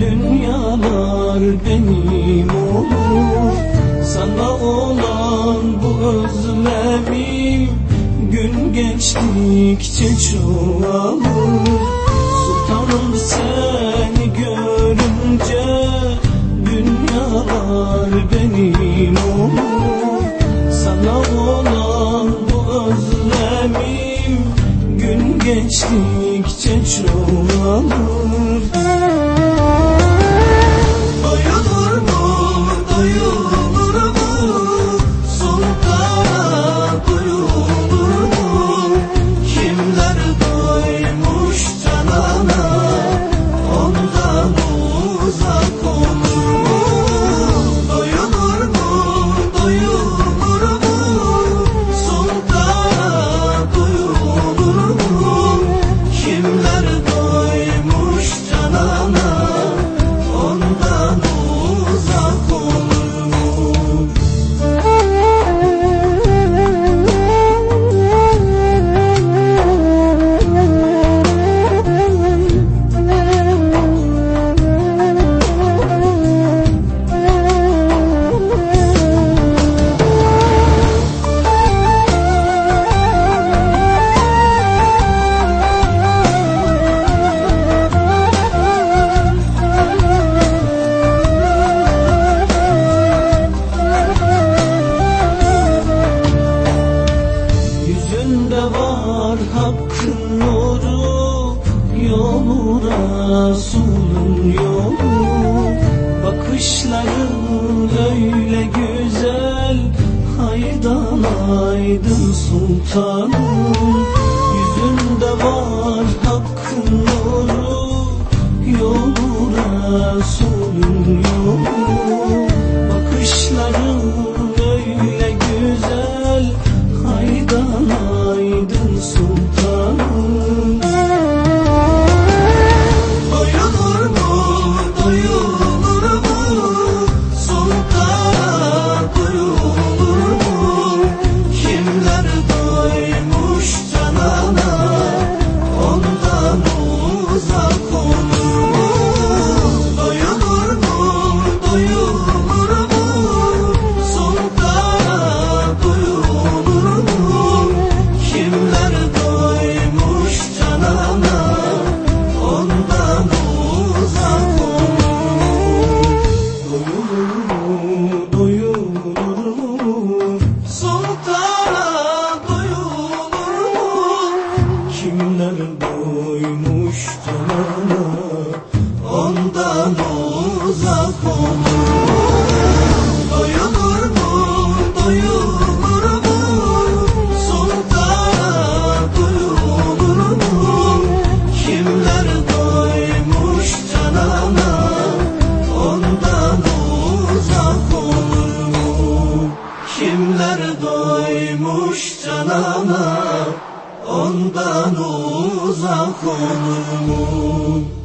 dünyalar benim olur. Sana olan bu özlemim gün geçtikçe çoğalır. Sultanım seni görünce dünyalar benim olur. Sana olan bu özlemim gün geçtikçe çoğalır. Resul'ün yolu Bakışların öyle güzel. Haydan aydın sultanım Yüzünde var hakkın nuru. Yolu Resul'ün yolu Bakışların ağlama Ondan uzak olur mu?